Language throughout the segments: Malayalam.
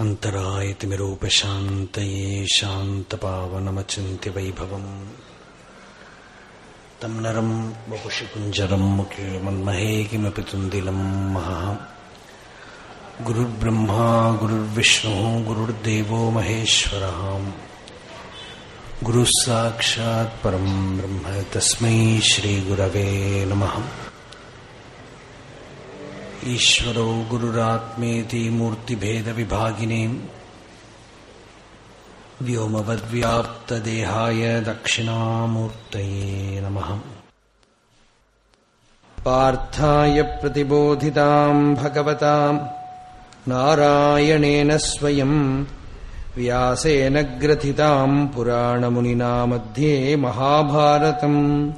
अन्तरायतिमिरूपशान्तये शान्तपावनमचिन्त्यवैभवम्। तं नरम् वपुषि कुञ्जरम् मुखे मन्महे किमपि तुन्दिलम् महः। गुरुर्ब्रह्मा, गुरुर्विष्णुः, गुरुर्देवो महेश्वरः। गुरुः ब्रह्म तस्मै श्रीगुरवे नमः। ईश्वरो गुरुरात्मेति मूर्तिभेदविभागिने। व्योमवद्व्याप्तदेहाय दक्षिणामूर्तये नमः। पार्थाय प्रतिबोधिताम् भगवताम् नारायणेन स्वयम् व्यासेन ग्रथिताम् पुराणमुनिना मध्ये महाभारतम्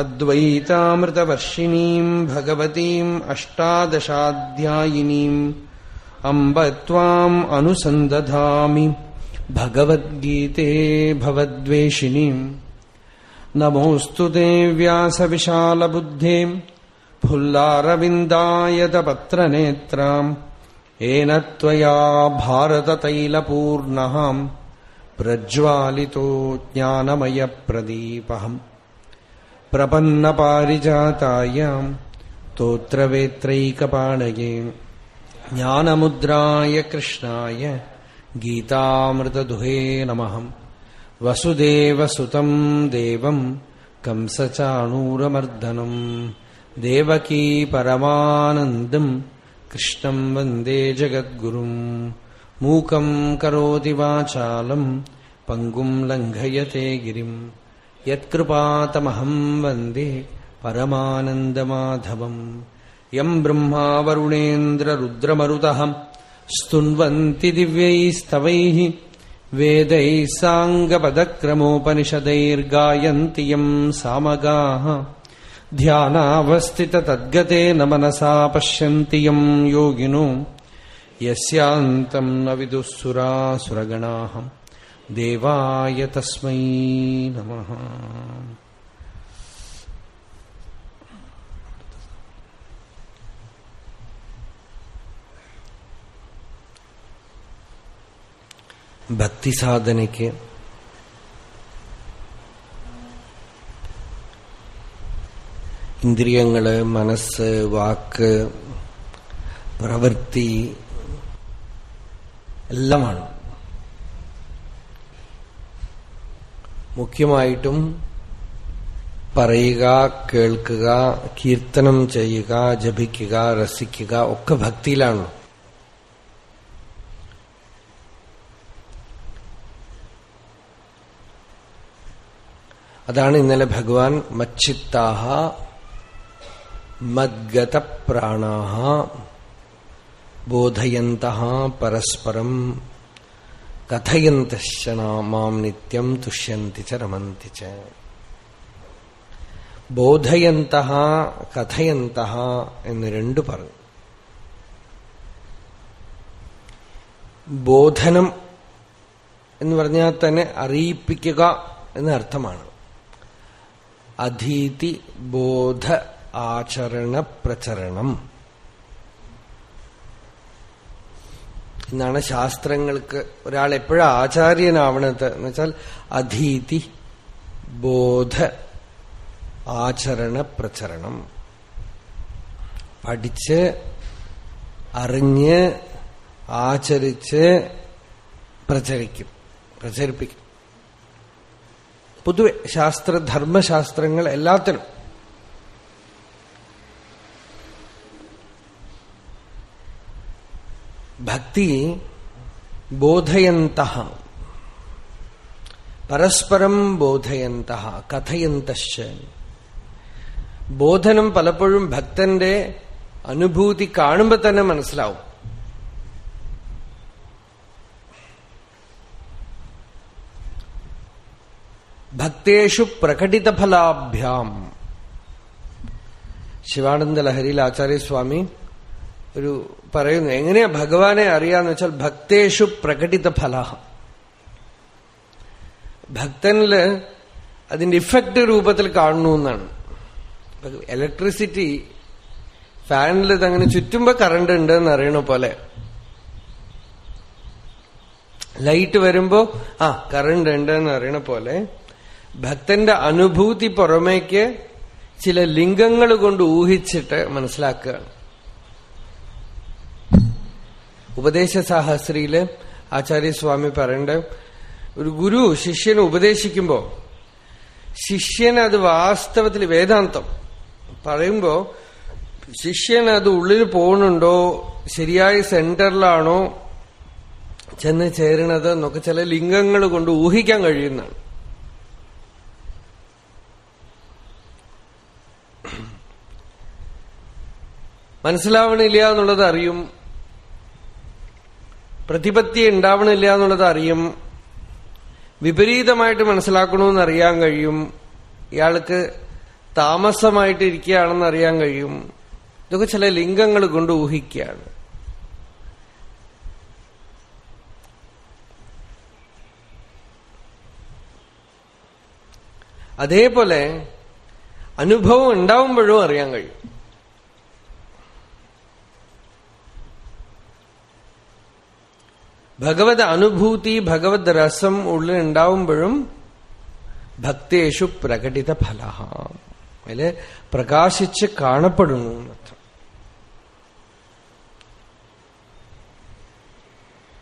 अद्वैतामृतवर्षिणीम् भगवतीम् अष्टादशाध्यायिनीम् अम्ब त्वाम् अनुसन्दधामि भगवद्गीते भवद्वेषिणीम् नमोऽस्तु ते व्यासविशालबुद्धे फुल्लारविन्दायतपत्रनेत्राम् येन त्वया भारततैलपूर्णः प्रज्वालितो ज्ञानमयप्रदीपहम् പ്രപന്നപാരിജാതായാം സ്തോത്രവേത്രൈകപാണയേ ജ്ഞാനമുദ്രായ കൃഷ്ണായ ഗീതാമൃതദുഹേ നമഹം. വസുദേവസുതം ദേവം കംസചാണൂരമർദ്ദനം. ദേവകീ പരമാനന്ദം കൃഷ്ണം വന്ദേ ജഗദ്ഗുരും. മൂകം കരോതി വാചാലം പങ്കും ലംഘയത്തെ ഗിരിം. यत्कृपातमहम् वन्दे परमानन्दमाधवम् यम् ब्रह्मा वरुणेन्द्ररुद्रमरुतः स्तुन्वन्ति दिव्यैस्तवैः वेदैः साङ्गपदक्रमोपनिषदैर्गायन्ति यम् सामगाः ध्यानावस्थिततद्गतेन मनसा पश्यन्ति यम् योगिनो यस्यान्तम् न विदुःसुरासुरगणाः देवाय तस्मै नमः ഭക്തി സാധനയ്ക്ക് ഇന്ദ്രിയങ്ങള് മനസ്സ് വാക്ക് പ്രവൃത്തി എല്ലാമാണ് മുഖ്യമായിട്ടും പറയുക കേൾക്കുക കീർത്തനം ചെയ്യുക ജപിക്കുക രസിക്കുക ഒക്കെ ഭക്തിയിലാണ് അതാണ് ഇന്നലെ ഭഗവാൻ മച്ചിത്താഹ മദ്ഗതപ്രാണാഹ ബോധയന്ത പരസ്പരം കഥയന്തശ്ച മാം നിത്യം തുഷ്യന്തി ച രമന്തി ച. ബോധയന്ത കഥയന്ത എന്ന് രണ്ടു പറഞ്ഞു ബോധനം എന്ന് പറഞ്ഞാൽ തന്നെ അറിയിപ്പിക്കുക എന്ന അർത്ഥമാണ്. അധീതി ബോധ ആചരണ പ്രചരണം. എന്നാണ് ശാസ്ത്രങ്ങൾക്ക് ഒരാൾ എപ്പോഴാ ആചാര്യനാവണത്? എന്ന് വെച്ചാൽ അധീതി ബോധ ആചരണ പ്രചരണം. പഠിച്ച് അറിഞ്ഞ് ആചരിച്ച് പ്രചരിക്കും പ്രചരിപ്പിക്കും. പൊതുവെ ശാസ്ത്ര ധർമ്മശാസ്ത്രങ്ങൾ എല്ലാത്തിനും ഭക്തി ബോധയന്ത പരസ്പരം ബോധയന്ത കഥയന്തശ്ച. ബോധനം പലപ്പോഴും ഭക്തന്റെ അനുഭൂതി കാണുമ്പോൾ തന്നെ മനസ്സിലാവും. ഭക്തേഷു പ്രകടിതഫലാഭ്യാം. ശിവാനന്ദ ലഹരിയിൽ ആചാര്യസ്വാമി ഒരു പറയുന്നു എങ്ങനെയാ ഭഗവാനെ അറിയാന്ന് വെച്ചാൽ ഭക്തേഷു പ്രകടിത ഫലാഹ. ഭക്തനിൽ അതിന്റെ ഇഫക്റ്റ് രൂപത്തിൽ കാണുന്നു എന്നാണ്. ഇലക്ട്രിസിറ്റി ഫാനിൽ ഇതങ്ങനെ ചുറ്റുമ്പോ കറണ്ട് ഉണ്ട് എന്ന് അറിയണ പോലെ. ലൈറ്റ് വരുമ്പോ ആ കറണ്ട് ഉണ്ട് എന്ന് അറിയണ പോലെ ഭക്തന്റെ അനുഭൂതി പുറമേക്ക് ചില ലിംഗങ്ങൾ കൊണ്ട് ഊഹിച്ചിട്ട് മനസ്സിലാക്കുകയാണ് ഉപദേശ സാഹസ്രിയിൽ ആചാര്യസ്വാമി പറയണ്ട ഒരു ഗുരു ശിഷ്യനെ ഉപദേശിക്കുമ്പോ ശിഷ്യൻ അത് വാസ്തവത്തിൽ വേദാന്തം. പറയുമ്പോ ശിഷ്യൻ അത് ഉള്ളിൽ പോകുന്നുണ്ടോ ശരിയായ സെന്ററിലാണോ ചെന്ന് ചേരണത് എന്നൊക്കെ ചില ലിംഗങ്ങൾ കൊണ്ട് ഊഹിക്കാൻ കഴിയുന്നതാണ്. മനസ്സിലാവണില്ല എന്നുള്ളത് അറിയും. പ്രതിപത്തി ഉണ്ടാവണില്ല എന്നുള്ളത് അറിയും. വിപരീതമായിട്ട് മനസ്സിലാക്കണമെന്ന് അറിയാൻ കഴിയും. ഇയാൾക്ക് താമസമായിട്ട് ഇരിക്കുകയാണെന്ന് അറിയാൻ കഴിയും. ഇതൊക്കെ ചില ലിംഗങ്ങൾ കൊണ്ട് ഊഹിക്കുകയാണ്. അതേപോലെ അനുഭവം ഉണ്ടാവുമ്പോഴും അറിയാൻ കഴിയും. ഭഗവത് അനുഭൂതി ഭഗവത് രസം ഉള്ളിൽ ഉണ്ടാവുമ്പോഴും ഭക്തേഷു പ്രകടിത ഫല അതിൽ പ്രകാശിച്ച് കാണപ്പെടുന്നു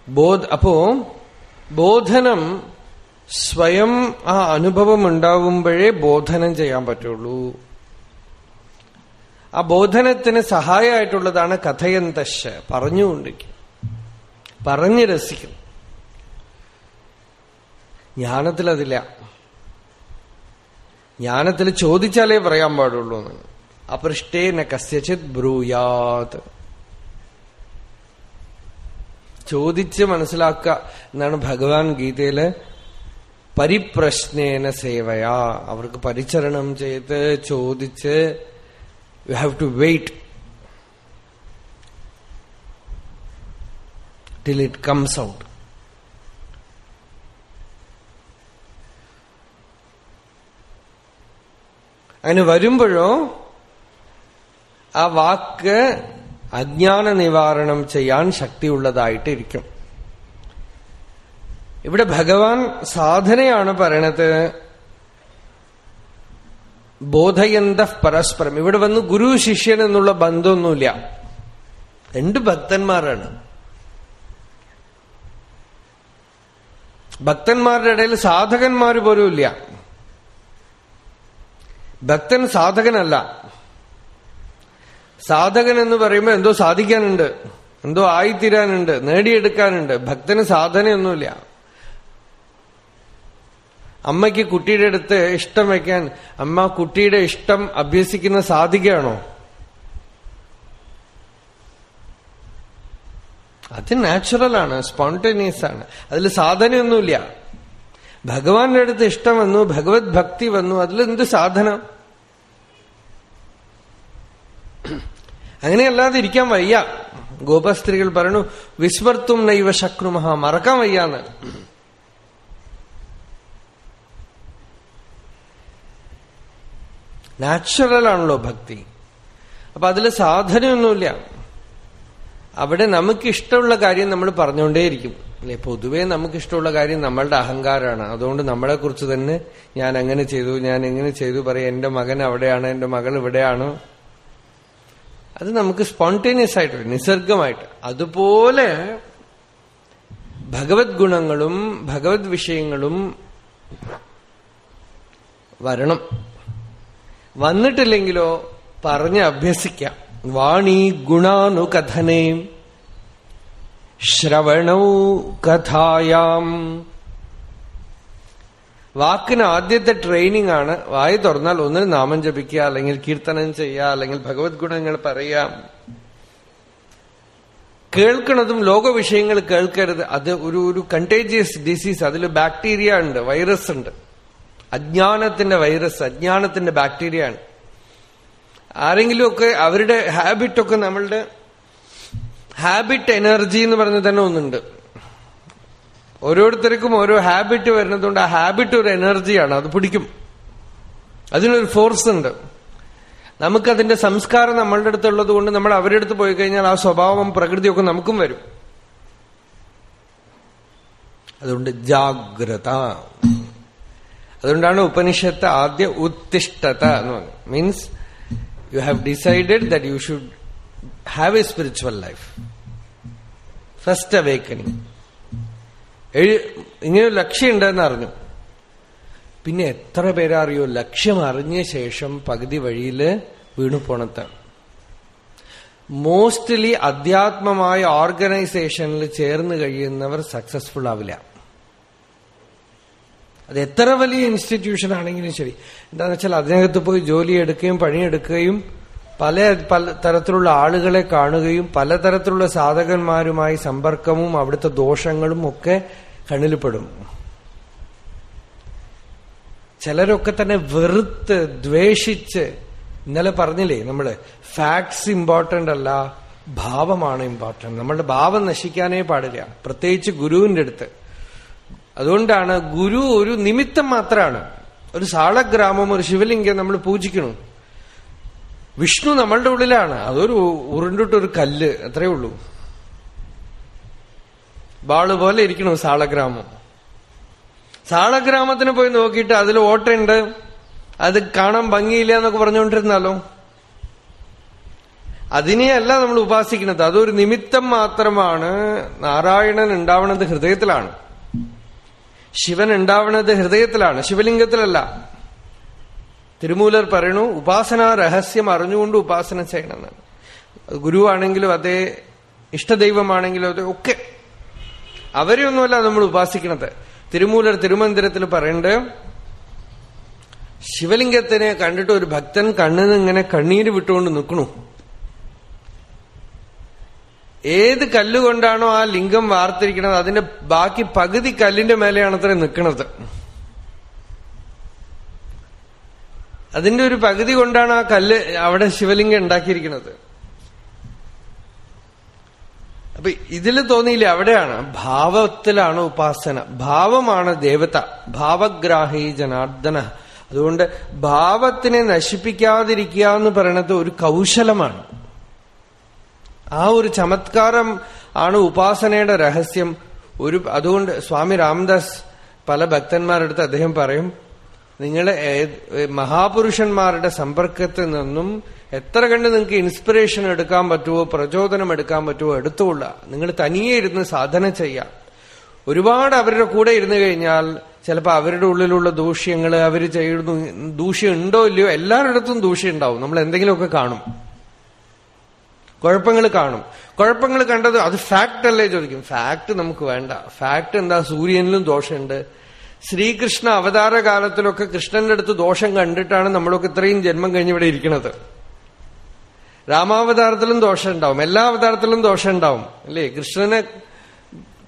ബോധ അപ്പോ ബോധനം സ്വയം ആ അനുഭവം ഉണ്ടാവുമ്പോഴേ ബോധനം ചെയ്യാൻ പറ്റുള്ളൂ. ആ ബോധനത്തിന് സഹായമായിട്ടുള്ളതാണ് കഥയന്തശ പറഞ്ഞുകൊണ്ടിരിക്കും പറഞ്ഞു രസിക്കും. ജ്ഞാനത്തിൽ അതില്ല ജ്ഞാനത്തിൽ ചോദിച്ചാലേ പറയാൻ പാടുള്ളൂ എന്ന്. അപൃഷ്ടേന കസ്യചിത് ബ്രൂയാത്. ചോദിച്ച് മനസ്സിലാക്കുക എന്നാണ് ഭഗവാൻ ഗീതയിൽ പരിപ്രശ്നേന സേവയാ. അവർക്ക് പരിചരണം ചെയ്ത് ചോദിച്ച് you have to wait till it comes out. അങ്ങനെ വരുമ്പോഴോ ആ വാക്ക് അജ്ഞാന നിവാരണം ചെയ്യാൻ ശക്തിയുള്ളതായിട്ടിരിക്കും. ഇവിടെ ഭഗവാൻ സാധനയാണ് പറയണത് ബോധയന്ത പരസ്പരം. ഇവിടെ വന്ന് ഗുരു ശിഷ്യൻ എന്നുള്ള ബന്ധമൊന്നുമില്ല. രണ്ട് ഭക്തന്മാരാണ്. ഭക്തന്മാരുടെ ഇടയിൽ സാധകന്മാർ പോലും ഇല്ല. ഭക്തൻ സാധകനല്ല. സാധകൻ എന്ന് പറയുമ്പോൾ എന്തോ സാധിക്കാനുണ്ട് എന്തോ ആയിത്തീരാനുണ്ട് നേടിയെടുക്കാനുണ്ട്. ഭക്തന് സാധനയൊന്നുമില്ല. അമ്മയ്ക്ക് കുട്ടിയുടെ അടുത്ത് ഇഷ്ടം വയ്ക്കാൻ അമ്മ കുട്ടിയുടെ ഇഷ്ടം അഭ്യസിക്കുന്ന സാധികയാണോ? അത് നാച്ചുറലാണ് സ്പോണ്ടേനിയസ് ആണ്. അതിൽ സാധനയൊന്നുമില്ല. ഭഗവാന്റെ അടുത്ത് ഇഷ്ടം വന്നു ഭഗവത് ഭക്തി വന്നു അതിൽ എന്ത് സാധനം അങ്ങനെയല്ലാതെ ഇരിക്കാൻ വയ്യ. ഗോപസ്ത്രീകൾ പറഞ്ഞു വിസ്മർത്തും നൈവ ശക്രുമഹ മറക്കാൻ വയ്യാന്ന്. നാച്ചുറൽ ആണല്ലോ ഭക്തി. അപ്പൊ അതിൽ സാധനയൊന്നുമില്ല. അവിടെ നമുക്കിഷ്ടമുള്ള കാര്യം നമ്മൾ പറഞ്ഞുകൊണ്ടേയിരിക്കും. അല്ലെ? പൊതുവെ നമുക്കിഷ്ടമുള്ള കാര്യം നമ്മളുടെ അഹങ്കാരമാണ്. അതുകൊണ്ട് നമ്മളെ കുറിച്ച് തന്നെ ഞാൻ അങ്ങനെ ചെയ്തു ഞാൻ എങ്ങനെ ചെയ്തു പറയാം എന്റെ മകൻ അവിടെയാണ് എന്റെ മകൾ ഇവിടെയാണ്. അത് നമുക്ക് സ്പോണ്ടേനിയസ് ആയിട്ട് നിസർഗമായിട്ട്. അതുപോലെ ഭഗവത് ഗുണങ്ങളും ഭഗവത് വിഷയങ്ങളും വരണം. വന്നിട്ടില്ലെങ്കിലോ പറഞ്ഞ് അഭ്യസിക്കാം. വാണി ഗുണാനുകഥനെ. ശ്രവണൗ കഥായാം. വാക്കിന് ആദ്യത്തെ ട്രെയിനിങ് ആണ് വായി തുറന്നാൽ ഒന്ന് നാമം ജപിക്കുക അല്ലെങ്കിൽ കീർത്തനം ചെയ്യുക അല്ലെങ്കിൽ ഭഗവത് ഗുണങ്ങൾ പറയാം കേൾക്കുന്നതും ലോക വിഷയങ്ങൾ കേൾക്കരുത്. അത് ഒരു ഒരു കണ്ടേജിയസ് ഡിസീസ് അതിൽ ബാക്ടീരിയ ഉണ്ട് വൈറസ് ഉണ്ട്. അജ്ഞാനത്തിന്റെ വൈറസ് അജ്ഞാനത്തിന്റെ ബാക്ടീരിയ ആണ്. ആരെങ്കിലുമൊക്കെ അവരുടെ ഹാബിറ്റൊക്കെ നമ്മളുടെ ഹാബിറ്റ് എനർജി എന്ന് പറഞ്ഞ തന്നെ ഒന്നുണ്ട്. ഓരോരുത്തർക്കും ഓരോ ഹാബിറ്റ് വരുന്നതുകൊണ്ട് ആ ഹാബിറ്റ് ഒരു എനർജിയാണ് അത് പിടിക്കും. അതിനൊരു ഫോഴ്സ് ഉണ്ട്. നമുക്കതിന്റെ സംസ്കാരം നമ്മളുടെ അടുത്തുള്ളത് കൊണ്ട് നമ്മൾ അവരുടെ അടുത്ത് പോയി കഴിഞ്ഞാൽ ആ സ്വഭാവം പ്രകൃതിയൊക്കെ നമുക്കും വരും. അതുകൊണ്ട് ജാഗ്രത. അതുകൊണ്ടാണ് ഉപനിഷത്ത് ആദ്യ ഉത്തിഷ്ഠത എന്ന് പറഞ്ഞത്. Means you have decided that you should have a spiritual life first awakening ഇങ്ങനെ ഒരു ലക്ഷ്യമുണ്ടെന്ന് അറിഞ്ഞു. പിന്നെ എത്ര പേരറിയോ ലക്ഷ്യം അറിഞ്ഞ ശേഷം പകുതി വഴിയിൽ വീണു പോണത്ത് മോസ്റ്റ്ലി അധ്യാത്മമായ ഓർഗനൈസേഷനിൽ ചേർന്ന് കഴിയുന്നവർ സക്സസ്ഫുൾ ആവില്ല. അത് എത്ര വലിയ ഇൻസ്റ്റിറ്റ്യൂഷൻ ആണെങ്കിലും ശരി. എന്താണെന്ന് വെച്ചാൽ അതിനകത്ത് പോയി ജോലി എടുക്കുകയും പണിയെടുക്കുകയും പല പല തരത്തിലുള്ള ആളുകളെ കാണുകയും പലതരത്തിലുള്ള സാധകന്മാരുമായി സമ്പർക്കവും അവിടുത്തെ ദോഷങ്ങളും ഒക്കെ കണ്ണിൽപ്പെടും. ചിലരൊക്കെ തന്നെ വെറുത്ത് ദ്വേഷിച്ച് ഇന്നലെ പറഞ്ഞില്ലേ നമ്മൾ ഫാക്ട്സ് ഇമ്പോർട്ടന്റ് അല്ല ഭാവമാണ് ഇമ്പോർട്ടന്റ് നമ്മളുടെ ഭാവം നശിക്കാനേ പാടില്ല. പ്രത്യേകിച്ച് ഗുരുവിന്റെ അടുത്ത്. അതുകൊണ്ടാണ് ഗുരു ഒരു നിമിത്തം മാത്രമാണ് ഒരു സാളഗ്രാമം ഒരു ശിവലിംഗം നമ്മൾ പൂജിക്കണം വിഷ്ണു നമ്മളുടെ ഉള്ളിലാണ്. അതൊരു ഉരുണ്ടിട്ടൊരു കല്ല് അത്രേ ഉള്ളൂ. ബാൾ പോലെ ഇരിക്കണം സാളഗ്രാമം. സാളഗ്രാമത്തിന് പോയി നോക്കിയിട്ട് അതിൽ ഓട്ടുണ്ട് അത് കാണാൻ ഭംഗിയില്ല എന്നൊക്കെ പറഞ്ഞുകൊണ്ടിരുന്നാലോ അതിനെയല്ല നമ്മൾ ഉപാസിക്കുന്നത്. അതൊരു നിമിത്തം മാത്രമാണ് നാരായണൻ ഉണ്ടാവുന്നത് ഹൃദയത്തിലാണ്. ശിവൻ ഉണ്ടാവുന്നത് ഹൃദയത്തിലാണ് ശിവലിംഗത്തിലല്ല. തിരുമൂലർ പറയണു ഉപാസന രഹസ്യം അറിഞ്ഞുകൊണ്ട് ഉപാസന ചെയ്യണമെന്നാണ് ഗുരുവാണെങ്കിലും അതേ ഇഷ്ടദൈവമാണെങ്കിലും അതെ ഒക്കെ. അവരെയൊന്നുമല്ല നമ്മൾ ഉപാസിക്കണത്. തിരുമൂലർ തിരുമന്ദിരത്തിൽ പറയണ്ട് ശിവലിംഗത്തിനെ കണ്ടിട്ട് ഒരു ഭക്തൻ കണ്ണിന് ഇങ്ങനെ കണ്ണീര് വിട്ടുകൊണ്ട് നിൽക്കണു. ഏത് കല്ലുകൊണ്ടാണോ ആ ലിംഗം വാർത്തിരിക്കുന്നത് അതിന്റെ ബാക്കി പകുതി കല്ലിന്റെ മേലെയാണ് അത്ര നിൽക്കുന്നത് അതിന്റെ ഒരു പകുതി കൊണ്ടാണ് ആ കല്ല് അവിടെ ശിവലിംഗം ഉണ്ടാക്കിയിരിക്കുന്നത്. അപ്പൊ ഇതിൽ തോന്നിയില്ല അവിടെയാണ്? ഭാവത്തിലാണ് ഉപാസന. ഭാവമാണ് ദേവത. ഭാവഗ്രാഹി ജനാർദ്ദന. അതുകൊണ്ട് ഭാവത്തിനെ നശിപ്പിക്കാതിരിക്കുക എന്ന് പറയുന്നത് ഒരു കൗശലമാണ്. ആ ഒരു ചമത്കാരം ആണ് ഉപാസനയുടെ രഹസ്യം. ഒരു അതുകൊണ്ട് സ്വാമി രാംദാസ് പല ഭക്തന്മാരെടുത്ത് അദ്ദേഹം പറയും നിങ്ങൾ മഹാപുരുഷന്മാരുടെ സമ്പർക്കത്തിൽ നിന്നും എത്ര കണ്ട് നിങ്ങൾക്ക് ഇൻസ്പിറേഷൻ എടുക്കാൻ പറ്റുമോ പ്രചോദനം എടുക്കാൻ പറ്റുമോ എടുത്തുകൊള്ള നിങ്ങൾ തനിയെ ഇരുന്ന് സാധന ചെയ്യാം ഒരുപാട് അവരുടെ കൂടെ ഇരുന്നു കഴിഞ്ഞാൽ ചിലപ്പോൾ അവരുടെ ഉള്ളിലുള്ള ദൂഷ്യങ്ങൾ അവർ ചെയ്യുന്നു ദൂഷ്യം ഉണ്ടോ ഇല്ലയോ എല്ലാവരുടെ അടുത്തും ദൂഷ്യം ഉണ്ടാവും. നമ്മൾ എന്തെങ്കിലുമൊക്കെ കാണും. കുഴപ്പങ്ങൾ കാണും. കുഴപ്പങ്ങൾ കണ്ടത് അത് ഫാക്ട് അല്ലേ ചോദിക്കും. ഫാക്ട് നമുക്ക് വേണ്ട. ഫാക്ട് എന്താ? സൂര്യനിലും ദോഷമുണ്ട്. ശ്രീകൃഷ്ണ അവതാര കാലത്തിലൊക്കെ കൃഷ്ണന്റെ അടുത്ത് ദോഷം കണ്ടിട്ടാണ് നമ്മളൊക്കെ ഇത്രയും ജന്മം കഴിഞ്ഞ് ഇവിടെ ഇരിക്കുന്നത്. രാമാവതാരത്തിലും ദോഷം ഉണ്ടാവും എല്ലാ അവതാരത്തിലും ദോഷം ഉണ്ടാവും അല്ലേ? കൃഷ്ണനെ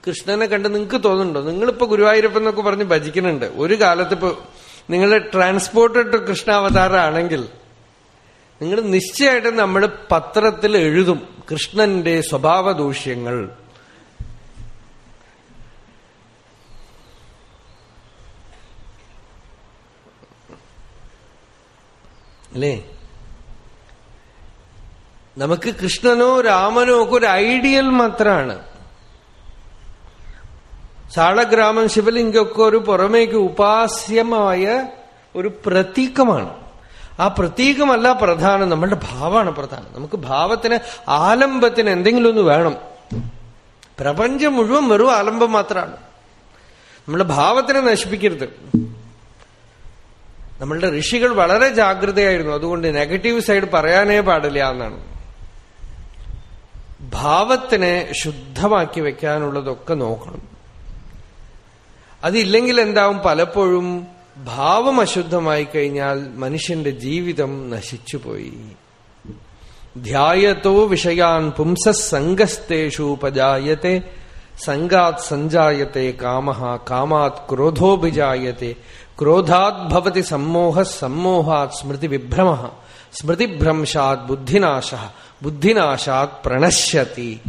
കൃഷ്ണനെ കണ്ട് നിങ്ങൾക്ക് തോന്നുന്നുണ്ടോ? നിങ്ങളിപ്പോ ഗുരുവായൂരപ്പൻ എന്നൊക്കെ പറഞ്ഞ് ഭജിക്കുന്നുണ്ട്. ഒരു കാലത്ത് ഇപ്പൊ നിങ്ങളുടെ ട്രാൻസ്പോർട്ടഡ് കൃഷ്ണാവതാരമാണെങ്കിൽ നിങ്ങൾ നിശ്ചയമായിട്ടും നമ്മൾ പത്രത്തിൽ എഴുതും കൃഷ്ണന്റെ സ്വഭാവ ദൂഷ്യങ്ങൾ അല്ലേ? നമുക്ക് കൃഷ്ണനോ രാമനോ ഒക്കെ ഒരു ഐഡിയൽ മാത്രമാണ്. സാളഗ്രാമം ശിവലിംഗമൊക്കെ ഒരു പുറമേക്ക് ഉപാസ്യമായ ഒരു പ്രതീകമാണ്. ആ പ്രത്യേകമല്ല പ്രധാനം നമ്മളുടെ ഭാവമാണ് പ്രധാനം. നമുക്ക് ഭാവത്തിന് ആലംബത്തിന് എന്തെങ്കിലും ഒന്ന് വേണം. പ്രപഞ്ചം മുഴുവൻ വെറും ആലംബം മാത്രമാണ്. നമ്മുടെ ഭാവത്തിനെ നശിപ്പിക്കരുത്. നമ്മളുടെ ഋഷികൾ വളരെ ജാഗ്രതയായിരുന്നു. അതുകൊണ്ട് നെഗറ്റീവ് സൈഡ് പറയാനേ പാടില്ല എന്നാണ്. ഭാവത്തിനെ ശുദ്ധമാക്കി വെക്കാനുള്ളതൊക്കെ നോക്കണം. അതില്ലെങ്കിൽ എന്താവും? പലപ്പോഴും ഭാവം അശുദ്ധമായി കഴിഞ്ഞാൽ മനുഷ്യന്റെ ജീവിതം നശിച്ചുപോയി. ധ്യായത്തോ വിഷയാൻ പുംസ സംഗസ്തേഷു ഉപജായത്തെ സംഗാത് സഞ്ജായത്തെ കാമ കാമാത് ക്രോധോഭിജായത്തെ ക്രോധാത് ഭവതി സമ്മോഹ സമ്മോഹാത് സ്മൃതി വിഭ്രമ സ്മൃതിഭ്രംശാത് ബുദ്ധിനാശ ബുദ്ധിനാശാത് പ്രണശ്യത്തി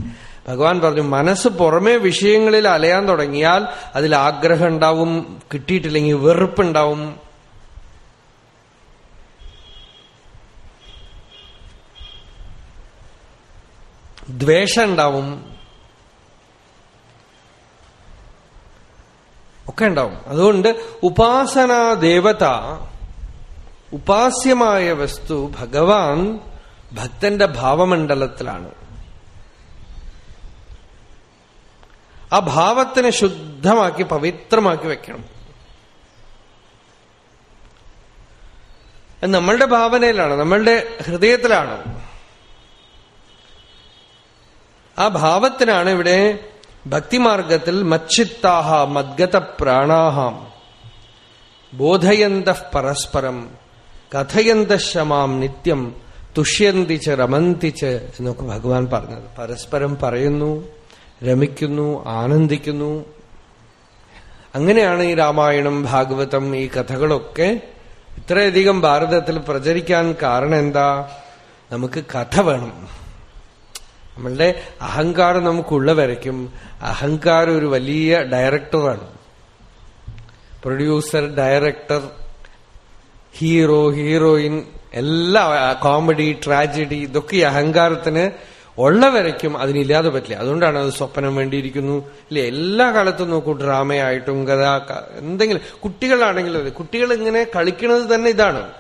ഭഗവാൻ പറഞ്ഞു മനസ്സ് പുറമേ വിഷയങ്ങളിൽ അലയാൻ തുടങ്ങിയാൽ അതിൽ ആഗ്രഹം ഉണ്ടാവും കിട്ടിയിട്ടില്ലെങ്കിൽ വെറുപ്പുണ്ടാവും ദ്വേഷം ഉണ്ടാവും. ഒക്കെ ഉണ്ടാവും. അതുകൊണ്ട് ഉപാസനാ ദേവത ഉപാസ്യമായ വസ്തു ഭഗവാൻ ഭക്തന്റെ ഭാവമണ്ഡലത്തിലാണ്. ആ ഭാവത്തിനെ ശുദ്ധമാക്കി പവിത്രമാക്കി വെക്കണം. നമ്മളുടെ ഭാവനയിലാണ് നമ്മളുടെ ഹൃദയത്തിലാണ്. ആ ഭാവത്തിനാണ് ഇവിടെ ഭക്തിമാർഗത്തിൽ മച്ചിത്താഹ മദ്ഗത പ്രാണാഹാം. ബോധയന്ത പരസ്പരം കഥയന്ത ശമാം നിത്യം തുഷ്യന്തിച്ച് രമന്തിച്ച് എന്നൊക്കെ ഭഗവാൻ പറഞ്ഞത്. പരസ്പരം പറയുന്നു. രമിക്കുന്നു ആനന്ദിക്കുന്നു. അങ്ങനെയാണ് ഈ രാമായണം ഭാഗവതം ഈ കഥകളൊക്കെ ഇത്രയധികം ഭാരതത്തിൽ പ്രചരിക്കാൻ കാരണം എന്താ? നമുക്ക് കഥ വേണം. നമ്മളുടെ അഹങ്കാരം നമുക്കുള്ള വരയ്ക്കും. അഹങ്കാരം ഒരു വലിയ ഡയറക്ടറാണ്. പ്രൊഡ്യൂസർ ഡയറക്ടർ ഹീറോ ഹീറോയിൻ എല്ലാ കോമഡി ട്രാജഡി ഇതൊക്കെ ഈ അഹങ്കാരത്തിന് ഉള്ള വരയ്ക്കും അതിനില്ലാതെ പറ്റില്ല. അതുകൊണ്ടാണ് അത് സ്വപ്നം വേണ്ടിയിരിക്കുന്നു. അല്ലെ എല്ലാ കാലത്തും നോക്കൂ ഡ്രാമയായിട്ടും കഥ എന്തെങ്കിലും കുട്ടികളാണെങ്കിലും അതെ കുട്ടികൾ ഇങ്ങനെ കളിക്കുന്നത് തന്നെ ഇതാണ്.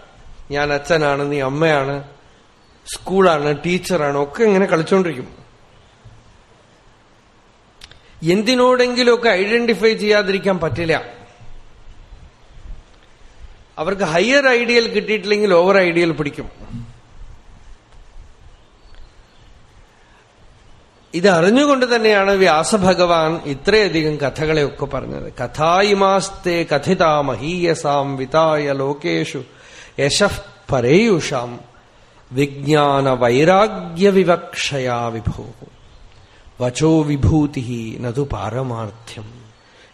ഞാൻ അച്ഛനാണ് നീ അമ്മയാണ് സ്കൂളാണ് ടീച്ചറാണ് ഒക്കെ ഇങ്ങനെ കളിച്ചുകൊണ്ടിരിക്കും എന്തിനോടെങ്കിലുമൊക്കെ ഐഡന്റിഫൈ ചെയ്യാതിരിക്കാൻ പറ്റില്ല. അവർക്ക് ഹയർ ഐഡിയൽ കിട്ടിയിട്ടില്ലെങ്കിൽ ഓവർ ഐഡിയൽ പിടിക്കും. ഇത് അറിഞ്ഞുകൊണ്ട് തന്നെയാണ് വ്യാസഭഗവാൻ ഇത്രയധികം കഥകളെയൊക്കെ പറഞ്ഞത്. കഥായിമാസ്തേ കഥിതാ മഹീയസാം വിതായ ലോകേഷു യശഃ പരേയുഷാം വിജ്ഞാന വൈരാഗ്യ വിവക്ഷയാ വിഭൂ. വചോ വിഭൂതി നതു പാരമാർത്ഥ്യം.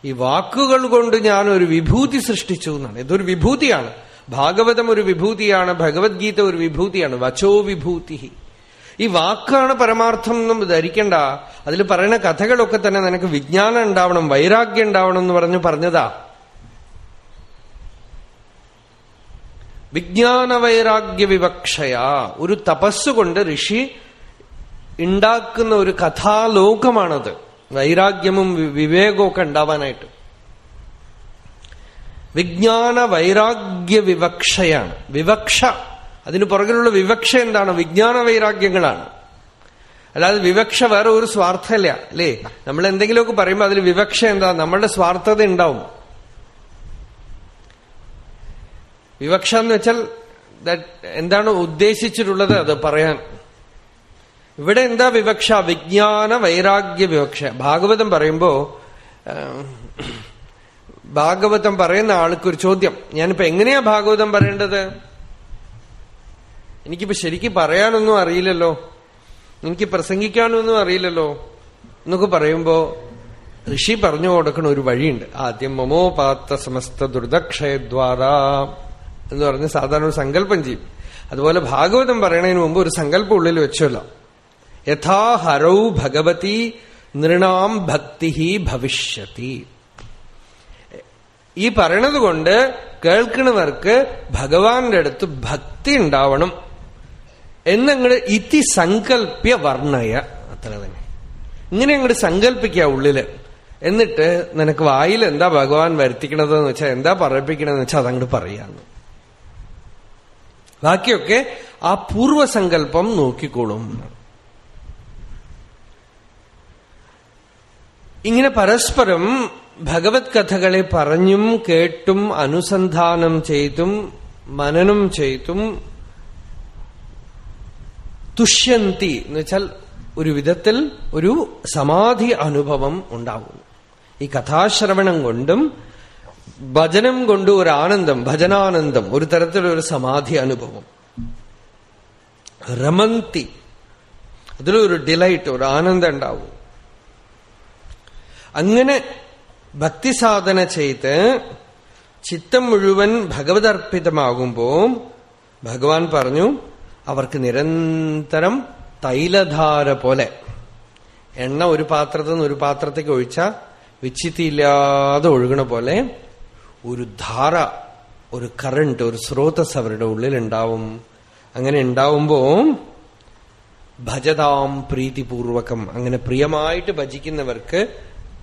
ഈ വാക്കുകൾ കൊണ്ട് ഞാൻ ഒരു വിഭൂതി സൃഷ്ടിച്ചു എന്നാണ്. ഇതൊരു വിഭൂതിയാണ്. ഭാഗവതം ഒരു വിഭൂതിയാണ്. ഭഗവത്ഗീത ഒരു വിഭൂതിയാണ്. വചോ വിഭൂതി. ഈ വാക്കാണ് പരമാർത്ഥം എന്നും ധരിക്കണ്ട. അതിൽ പറയുന്ന കഥകളൊക്കെ തന്നെ നിനക്ക് വിജ്ഞാനം ഉണ്ടാവണം വൈരാഗ്യം ഉണ്ടാവണം എന്ന് പറഞ്ഞു പറഞ്ഞതാ. വിജ്ഞാന വൈരാഗ്യ വിവക്ഷയാ. ഒരു തപസ്സുകൊണ്ട് ഋഷി ഉണ്ടാക്കുന്ന ഒരു കഥാലോകമാണത്. വൈരാഗ്യമും വിവേകവും ഒക്കെ ഉണ്ടാവാനായിട്ട്. വിജ്ഞാന വൈരാഗ്യ വിവക്ഷയാണ്. വിവക്ഷ അതിന് പുറകിലുള്ള വിവക്ഷ എന്താണ്? വിജ്ഞാന വൈരാഗ്യങ്ങളാണ് അല്ലാതെ വിവക്ഷ വേറെ ഒരു സ്വാർത്ഥമല്ല അല്ലേ? നമ്മൾ എന്തെങ്കിലുമൊക്കെ പറയുമ്പോൾ അതിൽ വിവക്ഷ എന്താ? നമ്മളുടെ സ്വാർത്ഥത ഉണ്ടാവും. വിവക്ഷ എന്ന് വെച്ചാൽ എന്താണ് ഉദ്ദേശിച്ചിട്ടുള്ളത് അത് പറയാൻ. ഇവിടെ എന്താ വിവക്ഷ? വിജ്ഞാന വൈരാഗ്യ വിവക്ഷ. ഭാഗവതം പറയുമ്പോ ഭാഗവതം പറയുന്ന ആൾക്കൊരു ചോദ്യം. ഞാനിപ്പോ എങ്ങനെയാ ഭാഗവതം പറയേണ്ടത്? എനിക്കിപ്പോ ശരിക്കും പറയാനൊന്നും അറിയില്ലല്ലോ. എനിക്ക് പ്രസംഗിക്കാനൊന്നും അറിയില്ലല്ലോ. എന്നൊക്കെ പറയുമ്പോ ഋഷി പറഞ്ഞു കൊടുക്കണ ഒരു വഴിയുണ്ട്. ആദ്യം മമോ മമോപാത്ത സമസ്ത ദുർദക്ഷയദ്വാര എന്ന് പറഞ്ഞ് സാധാരണ ഒരു സങ്കല്പം ചെയ്യും. അതുപോലെ ഭാഗവതം പറയണതിന് മുമ്പ് ഒരു സങ്കല്പം ഉള്ളിൽ വെച്ചല്ലോ. യഥാ ഹരൗ ഭഗവതി നൃണാം ഭക്തി ഭവിഷ്യത്തി ഈ പറയണത് കൊണ്ട് കേൾക്കുന്നവർക്ക് ഭഗവാന്റെ അടുത്ത് ഭക്തി ഉണ്ടാവണം. എന്നങ്ങട് ഇതി സങ്കല്പ്യ വർണയ അത്ര തന്നെ. ഇങ്ങനെ അങ്ങോട്ട് സങ്കല്പിക്കുക ഉള്ളിൽ. എന്നിട്ട് നിനക്ക് വായിൽ എന്താ ഭഗവാൻ വരുത്തിക്കണതെന്ന് വെച്ചാൽ എന്താ പറയിപ്പിക്കണതെന്ന് വെച്ചാൽ അതങ്ങോട്ട് പറയാന്ന്. ബാക്കിയൊക്കെ ആ പൂർവസങ്കല്പം നോക്കിക്കോളും. ഇങ്ങനെ പരസ്പരം ഭഗവത് കഥകളെ പറഞ്ഞും കേട്ടും അനുസന്ധാനം ചെയ്തും മനനം ചെയ്തും തുഷ്യന്തി എന്ന് വെച്ചാൽ ഒരു വിധത്തിൽ ഒരു സമാധി അനുഭവം ഉണ്ടാവും ഈ കഥാശ്രവണം കൊണ്ടും ഭജനം കൊണ്ടും ഒരു ആനന്ദം ഭജനാനന്ദം ഒരു തരത്തിലൊരു സമാധി അനുഭവം. രമന്തി. അതിലൊരു ഡിലൈറ്റ് ഒരു ആനന്ദം ഉണ്ടാവും. അങ്ങനെ ഭക്തിസാധന ചെയ്ത് ചിത്തം മുഴുവൻ ഭഗവതർപ്പിതമാകുമ്പോ ഭഗവാൻ പറഞ്ഞു അവർക്ക് നിരന്തരം തൈലധാര പോലെ. എണ്ണ ഒരു പാത്രത്തിൽ നിന്ന് ഒരു പാത്രത്തേക്ക് ഒഴിച്ച വിച്ചിത്തിയില്ലാതെ ഒഴുകണ പോലെ ഒരു ധാര ഒരു കറണ്ട് ഒരു സ്രോതസ് അവരുടെ ഉള്ളിൽ ഉണ്ടാവും അങ്ങനെ ഉണ്ടാവുമ്പോ ഭജതാം പ്രീതിപൂർവകം. അങ്ങനെ പ്രിയമായിട്ട് ഭജിക്കുന്നവർക്ക്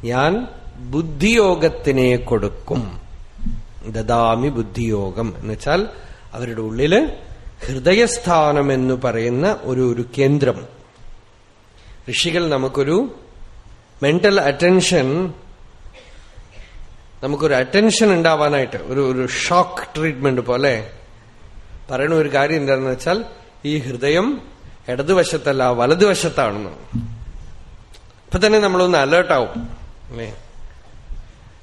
ഞാൻ ബുദ്ധിയോഗത്തിനെ കൊടുക്കും. ദദാമി ബുദ്ധിയോഗം. എന്നുവെച്ചാൽ അവരുടെ ഉള്ളിൽ ഹൃദയസ്ഥാനം എന്ന് പറയുന്ന ഒരു ഒരു കേന്ദ്രം. ഋഷികൾ നമുക്കൊരു മെന്റൽ അറ്റൻഷൻ നമുക്കൊരു അറ്റൻഷൻ ഉണ്ടാവാനായിട്ട് ഒരു ഒരു ഷോക്ക് ട്രീറ്റ്മെന്റ് പോലെ പറയണ ഒരു കാര്യം എന്താണെന്ന് വെച്ചാൽ ഈ ഹൃദയം ഇടതുവശത്തല്ല വലതുവശത്താണെന്ന്. ഇപ്പൊ തന്നെ നമ്മളൊന്ന് അലേർട്ടാവും അല്ലേ?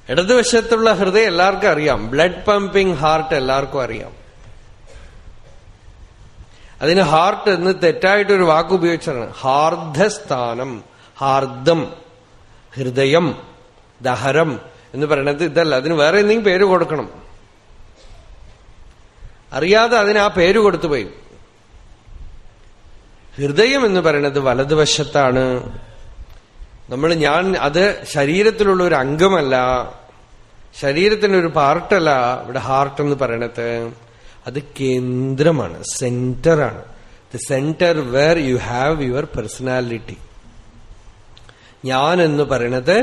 ഇടതുവശത്തുള്ള ഹൃദയം എല്ലാവർക്കും അറിയാം. ബ്ലഡ് പമ്പിംഗ് ഹാർട്ട് എല്ലാവർക്കും അറിയാം. അതിന് ഹാർട്ട് എന്ന് തെറ്റായിട്ടൊരു വാക്ക് ഉപയോഗിച്ചാണ്. ഹാർദ്ധസ്ഥാനം ഹാർദം ഹൃദയം ദഹരം എന്ന് പറയുന്നത് ഇതല്ല. അതിന് വേറെ എന്തെങ്കിലും പേര് കൊടുക്കണം. അറിയാതെ അതിന് ആ പേര് കൊടുത്തുപോയി ഹൃദയം എന്ന് പറയുന്നത് വലതുവശത്താണ്. നമ്മൾ ഞാൻ അത് ശരീരത്തിലുള്ള ഒരു അംഗമല്ല. ശരീരത്തിന്റെ ഒരു പാർട്ടല്ല ഇവിടെ ഹാർട്ട് എന്ന് പറയണത്. അത് കേന്ദ്രമാണ് സെന്ററാണ്. The centre where you have your personality ഞാൻ എന്ന് പറയണത്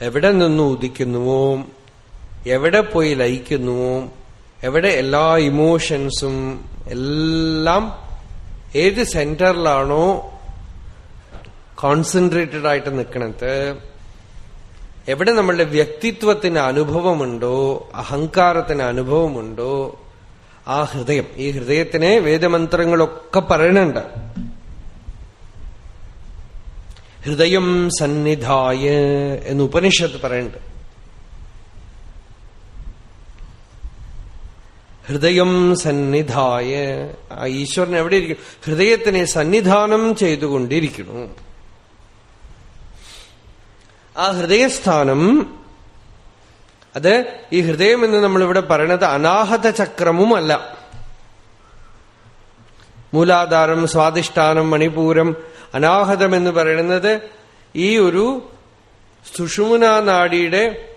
എവിടെ നിന്ന് ഉദിക്കുന്നുവോ എവിടെ പോയി ലയിക്കുന്നുവോ എവിടെ എല്ലാ ഇമോഷൻസും എല്ലാം ഏത് സെന്ററിലാണോ കോൺസെൻട്രേറ്റഡ് ആയിട്ട് നിൽക്കണത് എവിടെ നമ്മളുടെ വ്യക്തിത്വത്തിന് അനുഭവമുണ്ടോ അഹങ്കാരത്തിന് അനുഭവമുണ്ടോ ആ ഹൃദയം. ഈ ഹൃദയത്തിനെ വേദമന്ത്രങ്ങളൊക്കെ പറയണുണ്ട്. ഹൃദയം സന്നിധായ എന്ന് ഉപനിഷത്ത് പറയുന്നുണ്ട് ഹൃദയം സന്നിധായ. ആ ഈശ്വരൻ എവിടെ ഇരിക്കും? ഹൃദയത്തിനെ സന്നിധാനം ചെയ്തുകൊണ്ടിരിക്കുന്നു. ആ ഹൃദയസ്ഥാനം അത് ഈ ഹൃദയം എന്ന് നമ്മളിവിടെ പറയണത് അനാഹത ചക്രമും അല്ല മൂലാധാരം സ്വാധിഷ്ഠാനം മണിപൂരം അനാഹതം എന്ന് പറയുന്നത് ഈ ഒരു സുഷുമുന നാടിയുടെ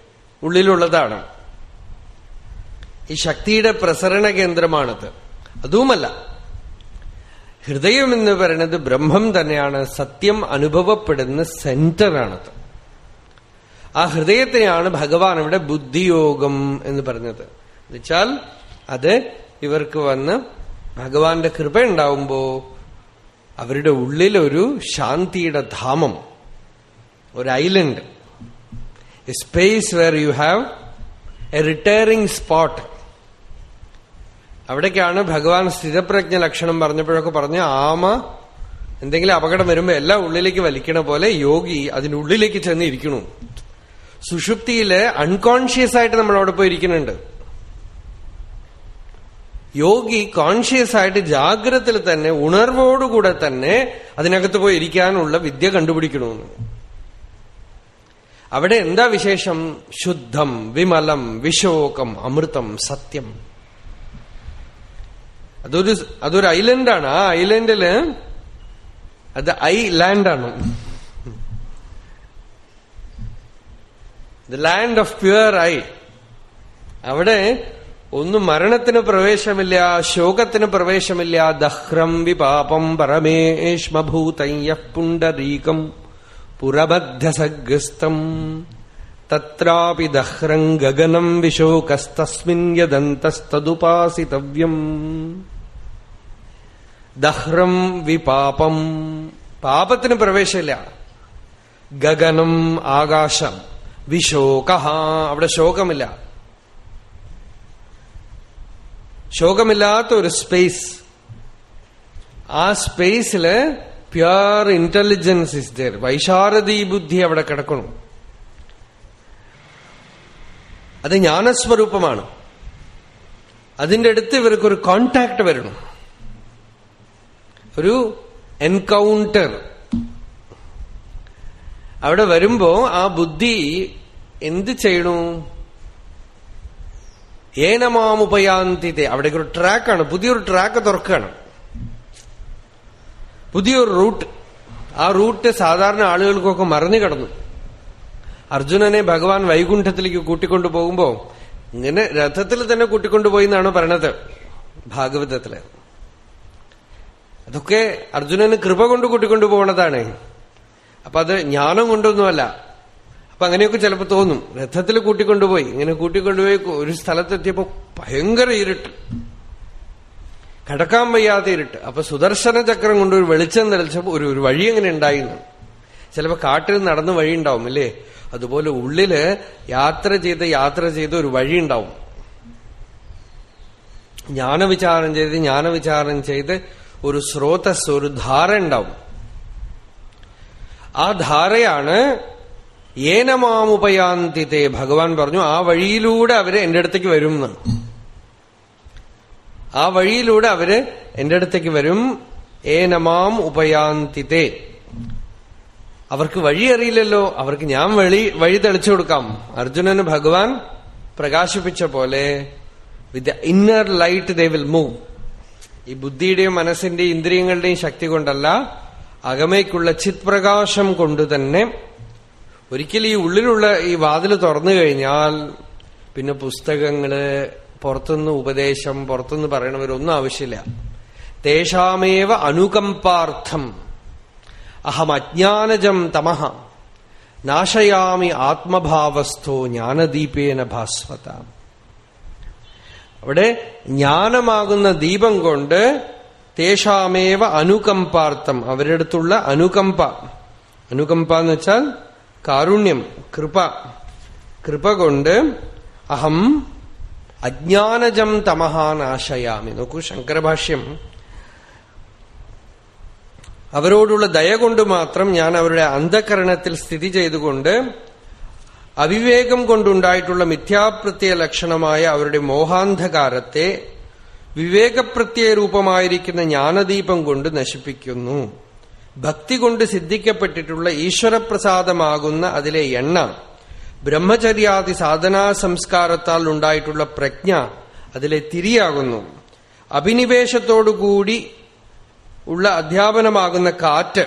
ഉള്ളിലുള്ളതാണ്. ഈ ശക്തിയുടെ പ്രസരണ കേന്ദ്രമാണത്. അതുമല്ല ഹൃദയം എന്ന് പറയുന്നത് ബ്രഹ്മം തന്നെയാണ് സത്യം അനുഭവപ്പെടുന്ന സെന്ററാണത്. ആ ഹൃദയത്തിനെയാണ് ഭഗവാൻ ഇവിടെ ബുദ്ധിയോഗം എന്ന് പറഞ്ഞത്. എന്നുവെച്ചാൽ അത് ഇവർക്ക് വന്ന് ഭഗവാന്റെ കൃപ ഉണ്ടാവുമ്പോ അവരുടെ ഉള്ളിലൊരു ശാന്തിയുടെ ധാമം ഒരു island. A space where you have a retiring spot. അവിടേക്കാണ് ഭഗവാൻ സ്ഥിരപ്രജ്ഞ ലക്ഷണം പറഞ്ഞപ്പോഴൊക്കെ പറഞ്ഞ ആമ എന്തെങ്കിലും അപകടം വരുമ്പോ എല്ലാം ഉള്ളിലേക്ക് വലിക്കണ പോലെ യോഗി അതിനുള്ളിലേക്ക് ചെന്ന് ഇരിക്കണു. സുഷുപ്തിയിൽ അൺകോൺഷ്യസ് ആയിട്ട് നമ്മൾ അവിടെ പോയി ഇരിക്കുന്നുണ്ട് യോഗി കോൺഷ്യസ് ആയിട്ട് ജാഗ്രതയിൽ തന്നെ ഉണർവോടുകൂടെ തന്നെ അതിനകത്ത് പോയി ഇരിക്കാനുള്ള വിദ്യ കണ്ടുപിടിക്കണമെന്ന് അവിടെ എന്താ വിശേഷം? ശുദ്ധം വിമലം വിശോകം അമൃതം സത്യം. അതൊരു അതൊരു ഐലൻഡാണ് ആ ഐലൻഡിൽ അത് ഐ ലാൻഡാണ് the land of pure I അവിടെ ഒന്നും മരണത്തിന് പ്രവേശമില്ല ശോകത്തിന് പ്രവേശമില്ല. ദഹ്രം വിപാപം പരമേഷ്മഭൂതയ്യ പുണ്ടരീകം പുരബദ്ധസഗ്രസ്തം തത്രാപി ദഹ്രം ഗഗനം വിശോകസ്തസ്മിൻ യദന്തസ്തദുപാസിതവ്യം. ദഹ്രം വിപാപം പാപത്തിന് പ്രവേശമില്ല. ഗഗനം ആകാശം. വിശോക അവിടെ ശോകമില്ല. ശോകമില്ലാത്ത ഒരു സ്പേസ് ആ സ്പേസിൽ പ്യുർ ഇന്റലിജൻസ് ഇസ് ദർ വൈശാരദീ ബുദ്ധി അവിടെ കിടക്കണം. അത് ജ്ഞാനസ്വരൂപമാണ്. അതിന്റെ അടുത്ത് ഇവർക്കൊരു കോണ്ടാക്ട് വരണം. ഒരു എൻകൗണ്ടർ അവിടെ വരുമ്പോ ആ ബുദ്ധി എന്ത് ചെയ്യണു? ഏനമാമുപയാന്തിത്തെ അവിടേക്ക് ഒരു ട്രാക്കാണ്. പുതിയൊരു ട്രാക്ക് തുറക്കുകയാണ്. പുതിയൊരു റൂട്ട്. ആ റൂട്ട് സാധാരണ ആളുകൾക്കൊക്കെ മറന്നു കിടന്നു. അർജുനനെ ഭഗവാൻ വൈകുണ്ഠത്തിലേക്ക് കൂട്ടിക്കൊണ്ടു പോകുമ്പോ ഇങ്ങനെ രഥത്തിൽ തന്നെ കൂട്ടിക്കൊണ്ടുപോയി എന്നാണ് പറയണത് ഭാഗവതത്തിൽ. അതൊക്കെ അർജുനന് കൃപ കൊണ്ട് കൂട്ടിക്കൊണ്ടു പോകണതാണ് അപ്പൊ അത് ജ്ഞാനം കൊണ്ടൊന്നുമല്ല. അപ്പൊ അങ്ങനെയൊക്കെ ചിലപ്പോൾ തോന്നും. രഥത്തിൽ കൂട്ടിക്കൊണ്ടുപോയി. ഇങ്ങനെ കൂട്ടിക്കൊണ്ടുപോയി ഒരു സ്ഥലത്തെത്തിയപ്പോ ഭയങ്കര ഇരുട്ട്. കടക്കാൻ വയ്യാതെ ഇരുട്ട്. അപ്പൊ സുദർശന ചക്രം കൊണ്ട് ഒരു വെളിച്ചം തെളിച്ചപ്പോ ഒരു ഒരു വഴി എങ്ങനെ ഉണ്ടായിരുന്നു. ചിലപ്പോ കാട്ടിൽ നടന്ന് വഴി ഉണ്ടാവും അല്ലേ? അതുപോലെ ഉള്ളിൽ യാത്ര ചെയ്ത് യാത്ര ചെയ്ത് ഒരു വഴി ഉണ്ടാവും. ജ്ഞാനവിചാരം ചെയ്ത് ജ്ഞാനവിചാരം ചെയ്ത് ഒരു സ്രോതസ് ഒരു ധാര ഉണ്ടാവും. ആ ധാരയാണ് ഏനമാമുപയാന്തിത്തെ ഭഗവാൻ പറഞ്ഞു ആ വഴിയിലൂടെ അവർ എന്റെ അടുത്തേക്ക് വരും എന്ന്. ആ വഴിയിലൂടെ അവർ എന്റെ അടുത്തേക്ക് വരും ഏനമാം ഉപയാന്തിത്തെ അവർക്ക് വഴി അറിയില്ലല്ലോ അവർക്ക് ഞാൻ വഴി വഴി തെളിച്ചു കൊടുക്കാം. അർജുനന് ഭഗവാൻ പ്രകാശിപ്പിച്ച പോലെ with inner light they will move ഈ ബുദ്ധിയുടെയും മനസ്സിന്റെയും ഇന്ദ്രിയങ്ങളുടെയും ശക്തി കൊണ്ടല്ല അകമയ്ക്കുള്ള ചിത്പ്രകാശം കൊണ്ട് തന്നെ ഒരിക്കലും ഈ ഉള്ളിലുള്ള ഈ വാതിൽ തുറന്നു കഴിഞ്ഞാൽ പിന്നെ പുസ്തകങ്ങൾ പുറത്തുനിന്ന് ഉപദേശം പുറത്തുനിന്ന് പറയണവരൊന്നും ആവശ്യമില്ല. തേഷാമേവ അനുകമ്പാർത്ഥം. അഹം അജ്ഞാനജം തമഹ. നാശയാമി ആത്മഭാവസ്ഥോ ജ്ഞാനദീപേന ഭാസ്വത. അവിടെ ജ്ഞാനമാകുന്ന ദീപം കൊണ്ട് തേഷാമേവ അനുകമ്പാർത്ഥം. അവരുടെ അടുത്തുള്ള അനുകമ്പ. അനുകമ്പ എന്ന് വെച്ചാൽ കാരുണ്യം കൃപ. കൃപ കൊണ്ട് അഹം അജ്ഞാനജം തമഹാനാശയാമി. നോക്കൂ ശങ്കരഭാഷ്യം. അവരോടുള്ള ദയ കൊണ്ട് മാത്രം ഞാൻ അവരുടെ അന്ധകരണത്തിൽ സ്ഥിതി ചെയ്തുകൊണ്ട് അവിവേകം കൊണ്ടുണ്ടായിട്ടുള്ള മിഥ്യാപ്രത്യ ലക്ഷണമായ അവരുടെ മോഹാന്ധകാരത്തെ വിവേകപ്രത്യയ രൂപമായിരിക്കുന്ന ജ്ഞാനദീപം കൊണ്ട് നശിപ്പിക്കുന്നു. ഭക്തി കൊണ്ട് സിദ്ധിക്കപ്പെട്ടിട്ടുള്ള ഈശ്വരപ്രസാദമാകുന്ന അതിലെ എണ്ണ ബ്രഹ്മചര്യാദി സാധനാ സംസ്കാരത്താൽ ഉണ്ടായിട്ടുള്ള പ്രജ്ഞ അതിലെ തിരിയാകുന്നു. അഭിനിവേശത്തോടുകൂടി ഉള്ള അധ്യാപനമാകുന്ന കാറ്റ്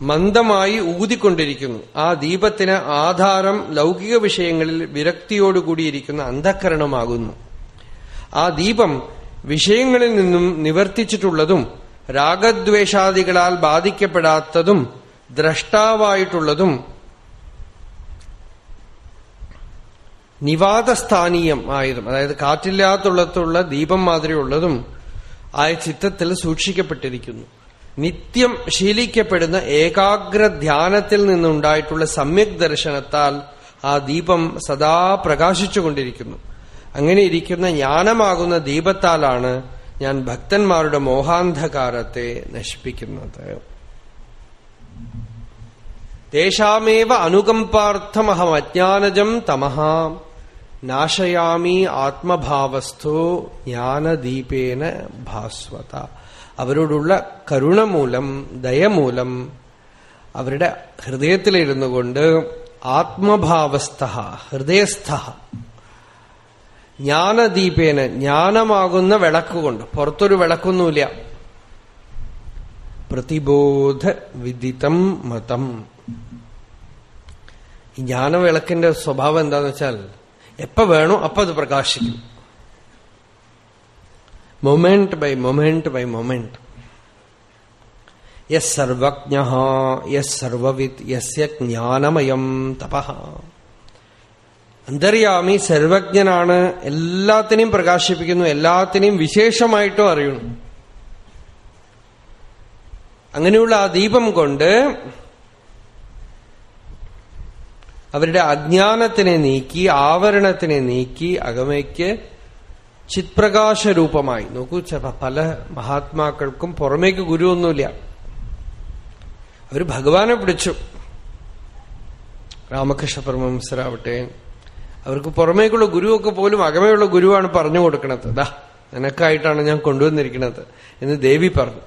മന്ദമായി ഊതിക്കൊണ്ടിരിക്കുന്നു. ആ ദീപത്തിന് ആധാരം ലൗകിക വിഷയങ്ങളിൽ വിരക്തിയോടുകൂടിയിരിക്കുന്ന അന്ധക്കരണമാകുന്നു ആ ദീപം വിഷയങ്ങളിൽ നിന്നും നിവർത്തിച്ചിട്ടുള്ളതും രാഗദ്വേഷാദികളാൽ ബാധിക്കപ്പെടാത്തതും ദ്രഷ്ടാവായിട്ടുള്ളതും നിവാതസ്ഥാനീയം ആയതും അതായത് കാറ്റില്ലാത്തുള്ളത്തുള്ള ദീപം മാതിരിയുള്ളതും ആയ ചിത്തത്തിൽ സൂക്ഷിക്കപ്പെട്ടിരിക്കുന്നു. നിത്യം ശീലിക്കപ്പെടുന്ന ഏകാഗ്ര ധ്യാനത്തിൽ നിന്നുണ്ടായിട്ടുള്ള സമ്യക് ദർശനത്താൽ ആ ദീപം സദാ പ്രകാശിച്ചുകൊണ്ടിരിക്കുന്നു. അങ്ങനെ ഇരിക്കുന്ന ജ്ഞാനമാകുന്ന ദീപത്താലാണ് ഞാൻ ഭക്തന്മാരുടെ മോഹാന്ധകാരത്തെ നശിപ്പിക്കുന്നത്. തേഷാമേവ അനുകമ്പാർത്ഥമഹം അജ്ഞാനജം തമഹ നാശയാമി ആത്മഭാവസ്ഥോ ജ്ഞാനദീപേന ഭാസ്വത. അവരോടുള്ള കരുണ മൂലം ദയമൂലം അവരുടെ ഹൃദയത്തിലിരുന്നു കൊണ്ട് ആത്മഭാവസ്ഥ ഹൃദയസ്ഥ ജ്ഞാനദീപേന ജ്ഞാനമാകുന്ന വിളക്കുകൊണ്ട് പുറത്തൊരു വിളക്കൊന്നുമില്ല. പ്രതിബോധ വിദിതം മതം. ഈ ജ്ഞാനവിളക്കിന്റെ സ്വഭാവം എന്താന്ന് വെച്ചാൽ എപ്പ വേണോ അപ്പൊ അത് പ്രകാശിക്കും. Moment by moment by moment. Yes സർവജ്ഞ യസ് സർവവിത് യസ്യ ജ്ഞാനമയം തപ. അന്തര്യാമി സർവജ്ഞനാണ് എല്ലാത്തിനെയും പ്രകാശിപ്പിക്കുന്നു എല്ലാത്തിനെയും വിശേഷമായിട്ടും അറിയുന്നു. അങ്ങനെയുള്ള ആ ദീപം കൊണ്ട് അവരുടെ അജ്ഞാനത്തിനെ നീക്കി ആവരണത്തിനെ നീക്കി അകമയ്ക്ക് ചിത്പ്രകാശ രൂപമായി നോക്കൂ പല മഹാത്മാക്കൾക്കും പുറമേക്ക് ഗുരുവൊന്നുമില്ല. അവർ ഭഗവാനെ പിടിച്ചു. രാമകൃഷ്ണ പരമഹംസരാവട്ടെ. അവർക്ക് പുറമേക്കുള്ള ഗുരുവൊക്കെ പോലും അകമയുള്ള ഗുരുവാണ് പറഞ്ഞു കൊടുക്കണത്. ദാ നിനക്കായിട്ടാണ് ഞാൻ കൊണ്ടുവന്നിരിക്കുന്നത് എന്ന് ദേവി പറഞ്ഞു.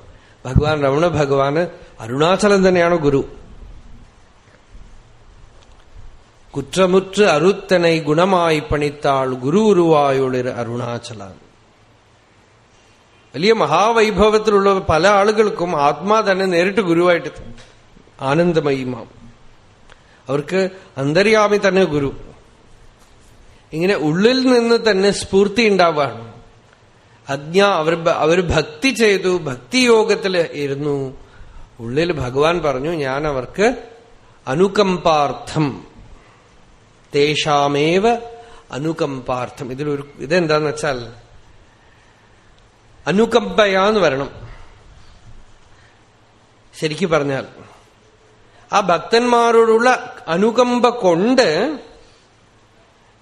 ഭഗവാൻ രമണ ഭഗവാന് അരുണാചലൻ തന്നെയാണ് ഗുരു. കുറ്റമുറ്റ് അരുത്തനെ ഗുണമായി പണിത്താൾ ഗുരു ഉരുവായുള്ളിൽ അരുണാചലൻ വലിയ മഹാവൈഭവത്തിലുള്ള പല ആളുകൾക്കും ആത്മാ തന്നെ നേരിട്ട് ഗുരുവായിട്ട് ആനന്ദമയിമാം അവർക്ക് അന്തര്യാമി തന്നെ ഗുരു. ഇങ്ങനെ ഉള്ളിൽ നിന്ന് തന്നെ സ്ഫൂർത്തി ഉണ്ടാവാണ്. അജ്ഞ അവർ അവർ ഭക്തി ചെയ്തു ഭക്തിയോഗത്തിൽ ഇരുന്നു. ഉള്ളിൽ ഭഗവാൻ പറഞ്ഞു ഞാൻ അവർക്ക് അനുകമ്പാർത്ഥം. തേഷാമേവ അനുകമ്പാർത്ഥം. ഇതിലൊരു ഇതെന്താന്ന് വെച്ചാൽ അനുകമ്പയാന്ന് വരണം. ശരിക്കു പറഞ്ഞാൽ ആ ഭക്തന്മാരോടുള്ള അനുകമ്പ കൊണ്ട്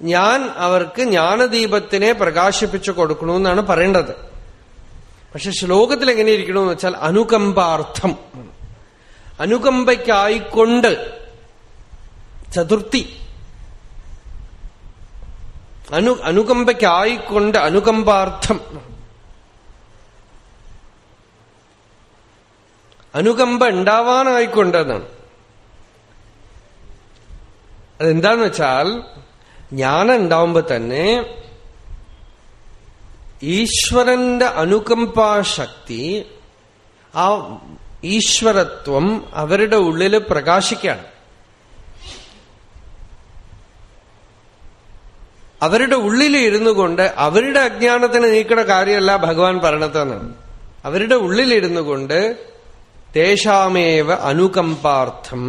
ഞാൻ അവർക്ക് ജ്ഞാനദീപത്തിനെ പ്രകാശിപ്പിച്ചു കൊടുക്കണമെന്നാണ് പറയേണ്ടത്. പക്ഷെ ശ്ലോകത്തിൽ എങ്ങനെ ഇരിക്കണമെന്ന് വെച്ചാൽ അനുകമ്പാർത്ഥം. അനുകമ്പയ്ക്കായിക്കൊണ്ട് ചതുർത്ഥി. അനു അനുകമ്പയ്ക്കായിക്കൊണ്ട് അനുകമ്പാർത്ഥം. അനുകമ്പ ഉണ്ടാവാനായിക്കൊണ്ട് എന്നാണ്. അതെന്താന്ന് വെച്ചാൽ ജ്ഞാനം ഉണ്ടാവുമ്പോ തന്നെ ഈശ്വരന്റെ അനുകമ്പാശക്തി ആ ഈശ്വരത്വം അവരുടെ ഉള്ളിൽ പ്രകാശിക്കുകയാണ്. അവരുടെ ഉള്ളിൽ ഇരുന്നു കൊണ്ട് അവരുടെ അജ്ഞാനത്തിന് നീക്കണ കാര്യമല്ല ഭഗവാൻ പറയണതെന്നാണ് അവരുടെ ഉള്ളിലിരുന്നു കൊണ്ട് തേശാമേവ അനുകമ്പാർത്ഥം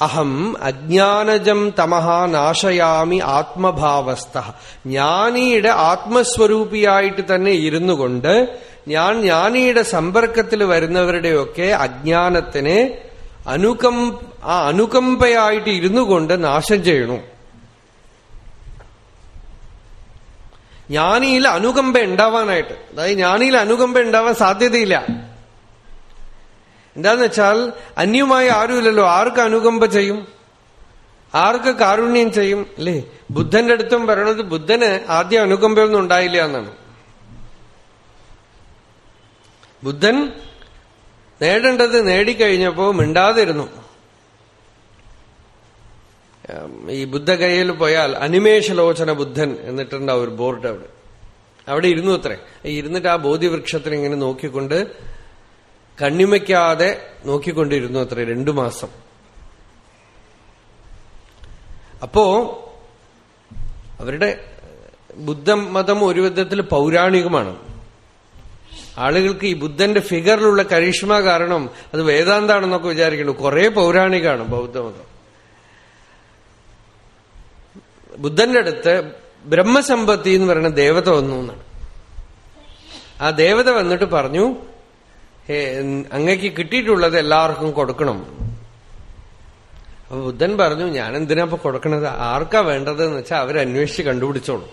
അഹം അജ്ഞാനജം തമഹ നാശയാമി ആത്മഭാവസ്ഥ. ജ്ഞാനിയുടെ ആത്മസ്വരൂപിയായിട്ട് തന്നെ ഇരുന്നു കൊണ്ട് ഞാൻ ജ്ഞാനിയുടെ സമ്പർക്കത്തിൽ വരുന്നവരുടെയൊക്കെ അജ്ഞാനത്തിനെ അനുകം ആ അനുകമ്പയായിട്ട് ഇരുന്നു കൊണ്ട് നാശം ചെയ്യണു. ജ്ഞാനിയിൽ അനുകമ്പ ഉണ്ടാവാനായിട്ട്. അതായത് ജ്ഞാനിയിൽ അനുകമ്പ ഉണ്ടാവാൻ സാധ്യതയില്ല. എന്താന്ന് വെച്ചാൽ അന്യമായ ആരുമില്ലല്ലോ. ആർക്ക് അനുകമ്പ ചെയ്യും? ആർക്ക് കാരുണ്യം ചെയ്യും? അല്ലേ? ബുദ്ധന്റെ അടുത്തും പറയണത് ബുദ്ധന് ആദ്യം അനുകമ്പയൊന്നും ഉണ്ടായില്ല എന്നാണ്. ബുദ്ധൻ നേടേണ്ടത് നേടിക്കഴിഞ്ഞപ്പോ മിണ്ടാതിരുന്നു. ഈ ബുദ്ധഗയയിൽ പോയാൽ അനിമേഷലോചന ബുദ്ധൻ എന്നിട്ടുണ്ടാവും ഒരു ബോർഡ് അവിടെ. അവിടെ ഇരുന്നു അത്രേ. ഇരുന്നിട്ട് ആ ബോധിവൃക്ഷത്തിനെ ഇങ്ങനെ നോക്കിക്കൊണ്ട് കണ്ണിമയ്ക്കാതെ നോക്കിക്കൊണ്ടിരുന്നു അത്ര രണ്ടു മാസം. അപ്പോ അവരുടെ ബുദ്ധമതം ഒരു വിധത്തിൽ പൗരാണികമാണ്. ആളുകൾക്ക് ഈ ബുദ്ധന്റെ ഫിഗറിലുള്ള കരിഷ്മ കാരണം അത് വേദാന്താണെന്നൊക്കെ വിചാരിക്കുന്നു. കുറെ പൗരാണികമാണ് ബൗദ്ധമതം ബുദ്ധന്റെ അടുത്ത് ബ്രഹ്മസമ്പത്തി എന്ന് പറയുന്ന ദേവത വന്നു എന്നാണ്. ആ ദേവത വന്നിട്ട് പറഞ്ഞു അങ്ങക്ക് കിട്ടിയിട്ടുള്ളത് എല്ലാവർക്കും കൊടുക്കണം. അപ്പൊ ബുദ്ധൻ പറഞ്ഞു ഞാൻ എന്തിനാ ഇപ്പൊ കൊടുക്കണത്? ആർക്കാ വേണ്ടത് എന്ന് വെച്ചാൽ അവരന്വേഷിച്ച് കണ്ടുപിടിച്ചോളൂ.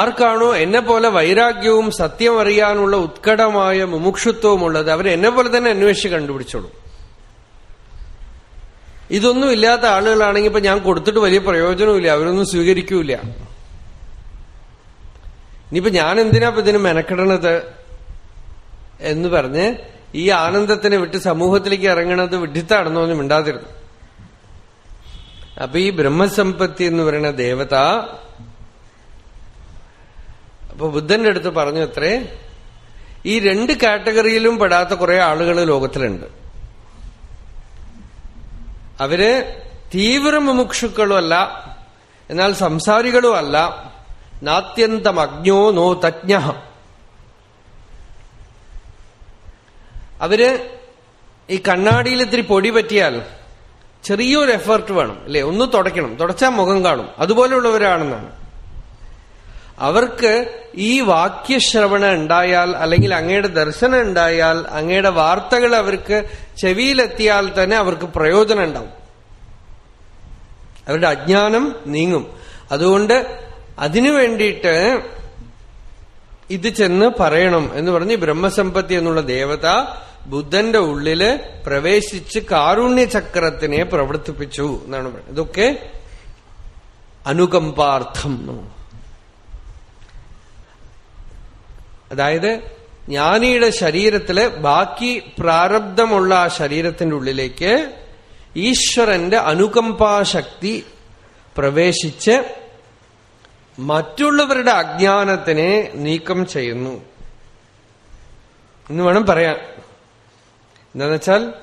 ആർക്കാണോ എന്നെ പോലെ വൈരാഗ്യവും സത്യം അറിയാനുള്ള ഉത്കടമായ മുമുക്ഷുത്വവും ഉള്ളത് അവരെന്നെ പോലെ തന്നെ അന്വേഷിച്ച് കണ്ടുപിടിച്ചോളൂ. ഇതൊന്നും ഇല്ലാത്ത ആളുകളാണെങ്കിൽ ഇപ്പൊ ഞാൻ കൊടുത്തിട്ട് വലിയ പ്രയോജനമില്ല അവരൊന്നും സ്വീകരിക്കൂല ഇനിയിപ്പോ ഞാൻ എന്തിനാ ഇപ്പൊ ഇതിന് മെനക്കെടണത് എന്ന് പറഞ്ഞ് ഈ ആനന്ദത്തിനെ വിട്ട് സമൂഹത്തിലേക്ക് ഇറങ്ങണത് വിഡിത്താണെന്നോ ഒന്നും മിണ്ടാതിരുന്നു. അപ്പൊ ഈ ബ്രഹ്മസമ്പത്തി എന്ന് പറയുന്ന ദേവത അപ്പൊ ബുദ്ധന്റെ അടുത്ത് പറഞ്ഞു അത്രേ ഈ രണ്ട് കാറ്റഗറിയിലും പെടാത്ത കുറെ ആളുകൾ ലോകത്തിലുണ്ട്. അവർ തീവ്ര മുമുക്ഷുക്കളുമല്ല എന്നാൽ സംസാരികളും അല്ല നാത്യന്തം അജ്ഞോ നോ തജ്ഞ. അവർ ഈ കണ്ണാടിയിൽ ഇത്തിരി പൊടി പറ്റിയാൽ ചെറിയൊരു എഫേർട്ട് വേണം അല്ലെ? ഒന്ന് തുടയ്ക്കണം. തുടച്ചാൽ മുഖം കാണും. അതുപോലെയുള്ളവരാണെന്നാണ്. അവർക്ക് ഈ വാക്യശ്രവണം ഉണ്ടായാൽ അല്ലെങ്കിൽ അങ്ങയുടെ ദർശനം ഉണ്ടായാൽ അങ്ങയുടെ വാർത്തകൾ അവർക്ക് ചെവിയിലെത്തിയാൽ തന്നെ അവർക്ക് പ്രയോജനം ഉണ്ടാവും. അവരുടെ അജ്ഞാനം നീങ്ങും. അതുകൊണ്ട് അതിനു വേണ്ടിയിട്ട് ഇത് ചെന്ന് പറയണം എന്ന് പറഞ്ഞ് ബ്രഹ്മസമ്പത്തി എന്നുള്ള ദേവത ബുദ്ധന്റെ ഉള്ളിൽ പ്രവേശിച്ച് കാരുണ്യചക്രത്തിനെ പ്രവർത്തിപ്പിച്ചു എന്നാണ് പറയുന്നത്. ഇതൊക്കെ അനുകമ്പാർത്ഥം അതായത് ജ്ഞാനിയുടെ ശരീരത്തിൽ ബാക്കി പ്രാരബ്ധമുള്ള ആ ശരീരത്തിന്റെ ഉള്ളിലേക്ക് ഈശ്വരന്റെ അനുകമ്പാശക്തി പ്രവേശിച്ച് മറ്റുള്ളവരുടെ അജ്ഞാനത്തിനെ നീക്കം ചെയ്യുന്നു. എന്ന് വേണം പറയാൻ. എന്താന്ന് വെച്ചാൽ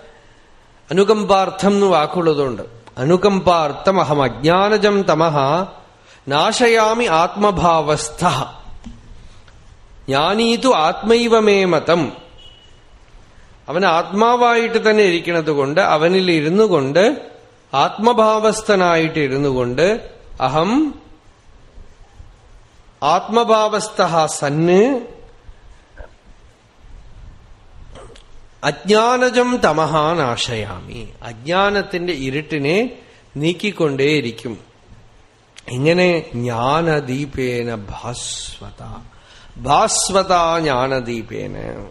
അനുകമ്പാർത്ഥം എന്ന് വാക്കുള്ളതുകൊണ്ട്. അനുകമ്പാർത്ഥം അഹം അജ്ഞാനജം തമഹ നാശയാമി ആത്മഭാവസ്ഥ. ജ്ഞാനീതു ആത്മൈവമേ മതം. അവൻ ആത്മാവായിട്ട് തന്നെ ഇരിക്കുന്നത് കൊണ്ട് അവനിൽ ഇരുന്നു കൊണ്ട് ആത്മഭാവസ്ഥനായിട്ട് ഇരുന്നു കൊണ്ട് അഹം ആത്മഭാവസ്ഥ സന്ന് അജ്ഞാനജം തമഹാൻ ആശയാമി അജ്ഞാനത്തിന്റെ ഇരുട്ടിനെ നീക്കിക്കൊണ്ടേയിരിക്കും. ഇങ്ങനെ ജ്ഞാനദീപേന ഭാസ്വത. ഭാസ്വത ജ്ഞാനദീപേന.